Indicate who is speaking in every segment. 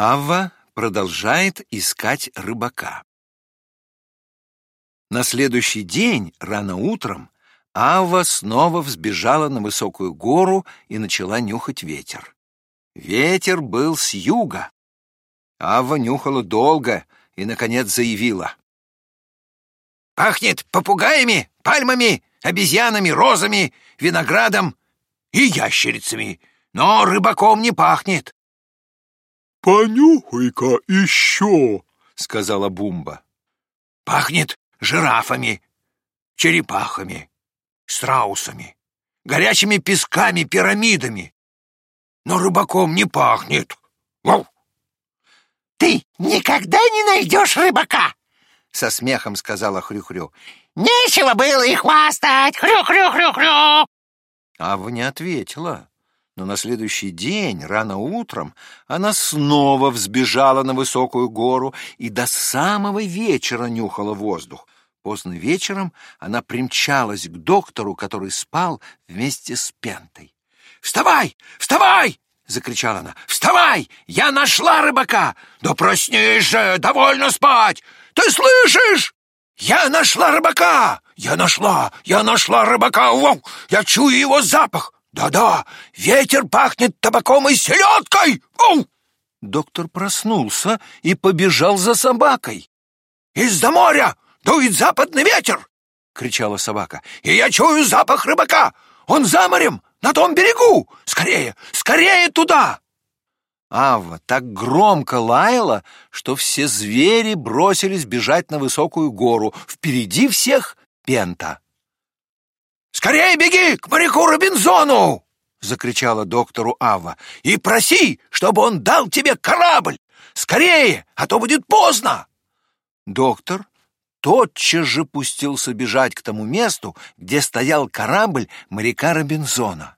Speaker 1: Авва продолжает искать рыбака. На следующий день, рано утром, Авва снова взбежала на высокую гору и начала нюхать ветер. Ветер был с юга. Авва нюхала долго и, наконец, заявила. «Пахнет попугаями, пальмами, обезьянами, розами, виноградом и ящерицами, но рыбаком не пахнет».
Speaker 2: «Понюхай-ка еще», —
Speaker 1: сказала Бумба. «Пахнет жирафами, черепахами, страусами, горячими песками, пирамидами. Но рыбаком не пахнет. Вау!
Speaker 3: «Ты никогда не найдешь рыбака!»
Speaker 1: — со смехом сказала Хрю-Хрю.
Speaker 3: «Нечего было и хвастать! Хрю-хрю-хрю-хрю!»
Speaker 1: Ава не ответила, но на следующий день, рано утром, она снова взбежала на высокую гору и до самого вечера нюхала воздух. Поздно вечером она примчалась к доктору, который спал вместе с Пентой. «Вставай! Вставай!» — закричала она. «Вставай! Я нашла рыбака! Да проснись же! Довольно спать! Ты слышишь? Я нашла рыбака! Я нашла! Я нашла рыбака! Воу! Я чую его запах! Да-да! Ветер пахнет табаком и селедкой! Воу!» Доктор проснулся и побежал за собакой. «Из-за моря дует западный ветер!» — кричала собака. «И я чую запах рыбака! Он за морем, на том берегу! Скорее, скорее туда!» Ава так громко лаяла, что все звери бросились бежать на высокую гору. Впереди всех Пента. «Скорее беги к моряку Робинзону!» — закричала доктору Ава. «И проси, чтобы он дал тебе корабль! Скорее, а то будет поздно!» Доктор тотчас же пустился бежать к тому месту, где стоял корабль моряка Робинзона.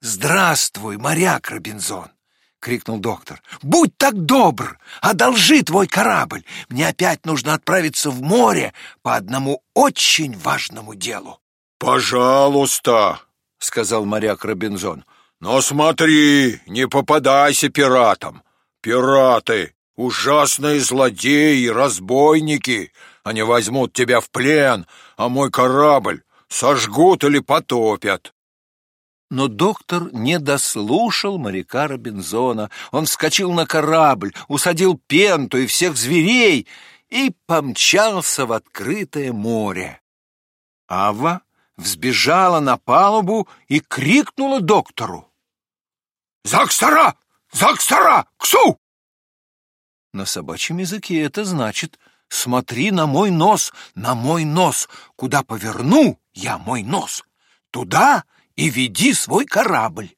Speaker 1: «Здравствуй, моряк Робинзон!» — крикнул доктор. «Будь так добр! Одолжи твой корабль! Мне опять нужно отправиться в море по одному очень важному делу!»
Speaker 2: «Пожалуйста!» — сказал моряк Робинзон. «Но смотри, не попадайся пиратам! Пираты — ужасные злодеи, разбойники! Они возьмут тебя в плен, а мой корабль сожгут или потопят!»
Speaker 1: Но доктор не дослушал моряка Робинзона. Он вскочил на корабль, усадил пенту и всех зверей и помчался в открытое море. Ава взбежала на палубу и крикнула доктору. «Закстара! Закстара! Ксу!» На собачьем языке это значит «Смотри на мой нос, на мой нос! Куда поверну я мой нос? Туда и веди свой корабль!»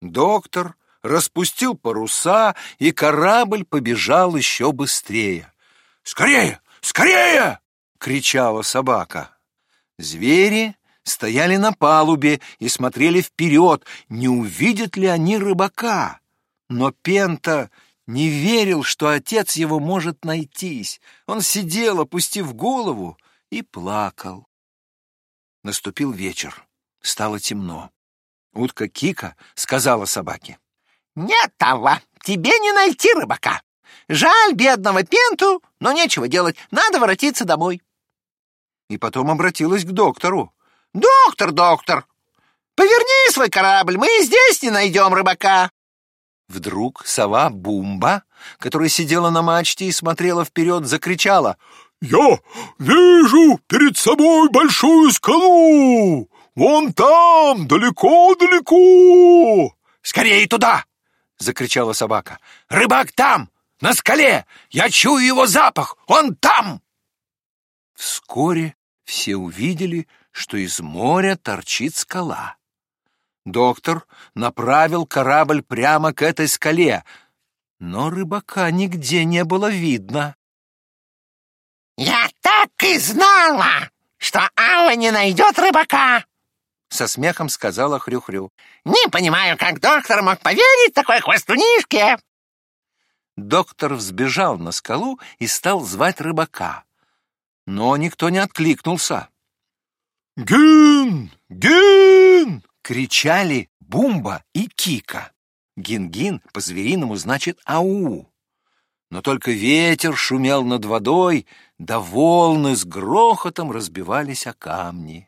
Speaker 1: Доктор распустил паруса, и корабль побежал еще быстрее. «Скорее! Скорее!» — кричала собака. Звери стояли на палубе и смотрели вперед, не увидят ли они рыбака. Но Пента не верил, что отец его может найтись. Он сидел, опустив голову, и плакал. Наступил вечер. Стало темно. Утка Кика сказала собаке.
Speaker 3: «Нет, Авва, тебе не найти рыбака. Жаль бедного Пенту, но нечего делать, надо воротиться домой»
Speaker 1: и потом обратилась к доктору.
Speaker 3: «Доктор, доктор, поверни свой корабль, мы здесь не найдем рыбака!»
Speaker 1: Вдруг сова Бумба, которая сидела на мачте и смотрела вперед, закричала.
Speaker 2: «Я вижу перед собой большую скалу! Вон там, далеко-далеко!»
Speaker 1: «Скорее туда!» — закричала собака. «Рыбак там, на скале! Я чую его запах! Он там!» Вскоре все увидели, что из моря торчит скала. Доктор направил корабль прямо к этой скале, но рыбака нигде не было видно.
Speaker 3: «Я так и знала, что Алла не найдет рыбака!»
Speaker 1: Со смехом сказала Хрю-Хрю.
Speaker 3: «Не понимаю, как доктор мог поверить такой хвостунишке!»
Speaker 1: Доктор взбежал на скалу и стал звать рыбака но никто не откликнулся.
Speaker 2: «Гин! Гин!»
Speaker 1: — кричали Бумба и Кика. Гин-гин по-звериному значит «ау». Но только ветер шумел над водой, да волны с грохотом разбивались о камни.